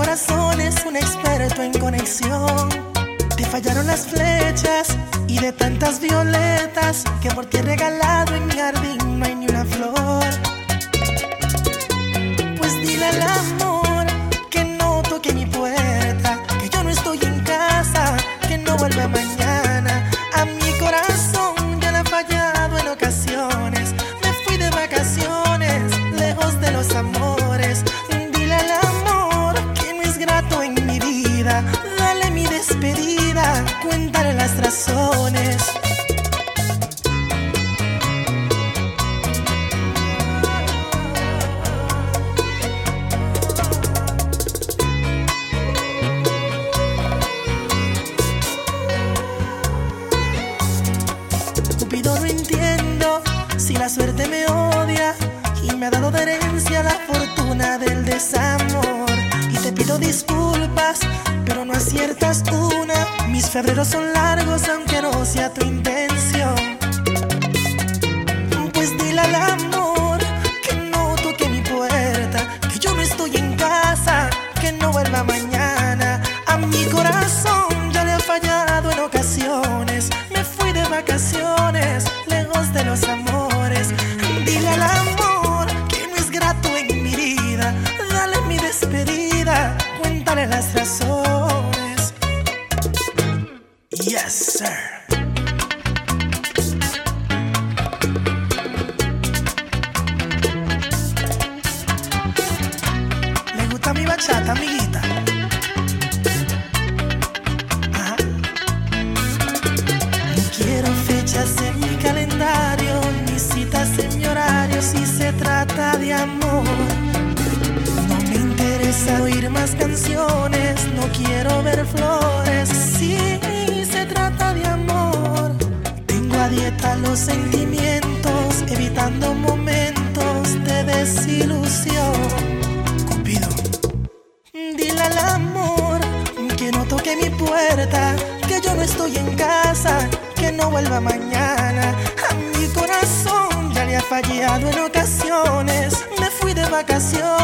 corazón es un experto en conexión. Te fallaron las flechas y de tantas violetas que por ti he regalado en mi Dale mi despedida, cuéntale las razones. Cupido no entiendo si la suerte me odia y me ha dado de herencia la fortuna del desamor. Y te pido disculpas, pero no aciertas una. Mis febreros son largos aunque no sea tu intención. Pues dile al amor las razones. Yes, sir. ¿Le gusta mi bachata, amiguita? No quiero fechas en mi calendario, ni citas en mi horario si se trata de amor. Interesa oír más canciones, no quiero ver flores si se trata de amor. Tengo a dieta los sentimientos, evitando momentos de desilusión. Cupido. Dile al amor que no toque mi puerta, que yo no estoy en casa, que no vuelva mañana. A mi corazón ya le ha fallado en ocasiones. Me fui de vacaciones,